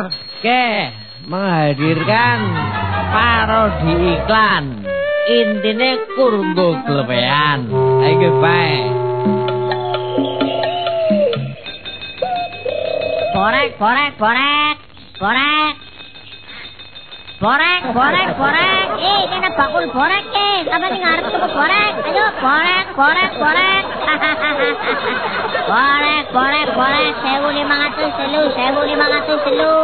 Oke, menghadirkan parodi iklan. Intine kurunggo glepean. Ayo bae. Borek, borek, borek. Borek. Borek, borek, borek. Eh, bakul borek eh. Sampai nih ngarep tuh borek. Ayo, borek, borek, borek. borek, borek, borek. Sewu lima ratus selu, sewu lima ratus selu.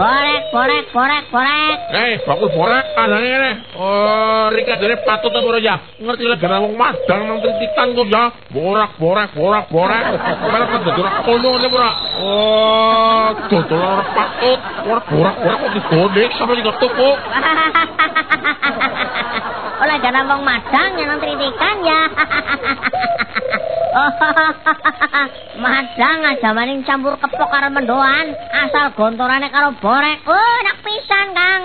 borek, borek, borek, borek. Eh, bakul borek anane ngene. Oh, Rika dene patut ta ora ya? Ngerti lek gara wong madang nang tritikan kok ya. Borak, borak, borak, borak. Malah kan dadi ora kono ngene ora. Oh, dodol ora patut. Ora borak, borak kok digondek sampe di toko. Oleh gara wong madang yang nang tritikan ya. madang aja maning campur kepok karo mendoan asal gontorane karo borek. Oh, enak pisan, Kang.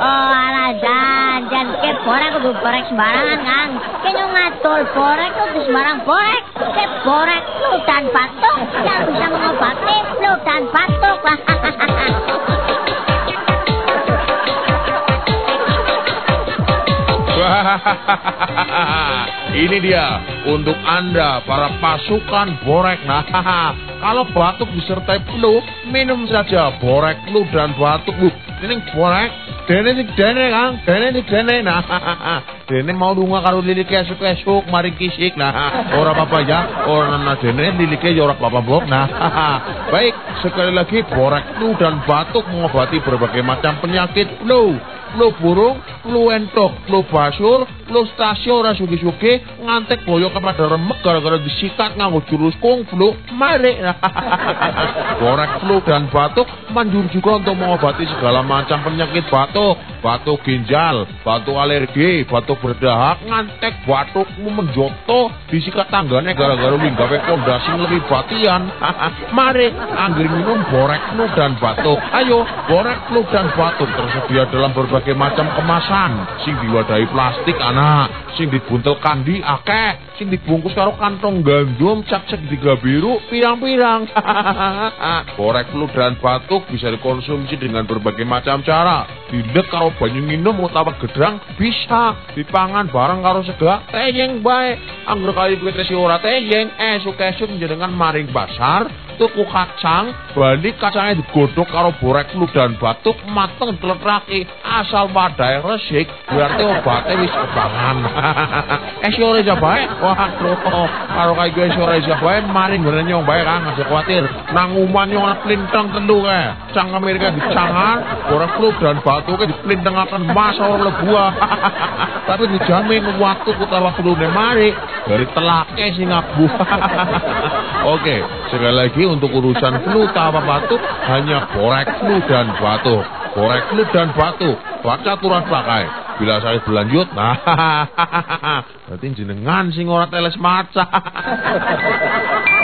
oh, ala janjan ke borek kudu borek sembarangan, Kang. Kene borek kudu sembarang borek. Ke borek flu dan batuk yang bisa mengobati flu dan batuk. Ini dia untuk Anda para pasukan borek. Nah, kalau batuk disertai flu, minum saja borek flu dan batuk. Bu, ini borek, dene sik dene Kang, dene sik dene. Nah, dene mau lunga karo lilik esuk-esuk mari kisik. Nah, ora apa-apa ya. Ora nana dene lilike ya ora apa-apa, Bok. Nah, baik, sekali lagi borek flu dan batuk mengobati berbagai macam penyakit flu flu burung, flu entok, flu basur, flu stasio ora sugi-sugi, ngantek boyo kepada remek gara-gara disikat nganggo jurus kung flu, mari. Borek flu dan batuk manjur juga untuk mengobati segala macam penyakit batuk, batuk ginjal, batuk alergi, batuk berdahak, ngantek batukmu menjoto, disikat tanggane gara-gara minggawe pondasi lebih batian. mari, anggir minum borek flu dan batuk. Ayo, borek flu dan batuk tersedia dalam berbagai berbagai macam kemasan sing diwadahi plastik anak சொன்னா sing dibuntel kandi akeh sing dibungkus karo kantong gandum cap segitiga biru pirang-pirang. Korek flu dan batuk bisa dikonsumsi dengan berbagai macam cara. Didek karo banyu minum utawa gedang bisa dipangan bareng karo sega teyeng bae. Anggur kali kuwi ora teyeng esuk-esuk jenengan maring pasar tuku kacang balik kacangnya digodok karo borek flu dan batuk mateng tletraki asal wadahe resik berarti obatnya wis kebangan eh sore aja bae waduh karo kaya gue sore aja bae mari ngene nyong bae kan aja kuatir nang uman nyong plintang tentu kae cang Amerika dicangan borek flu dan batuknya diplintengaken mas ora lebuah tapi dijamin waktu utawa flu mari dari telake sing abuh oke sekali lagi untuk urusan flu tanpa batuk hanya borek flu dan batuk. Borek flu dan batuk. Baca aturan pakai. Bila saya berlanjut, nah, berarti jenengan sing ora teles maca.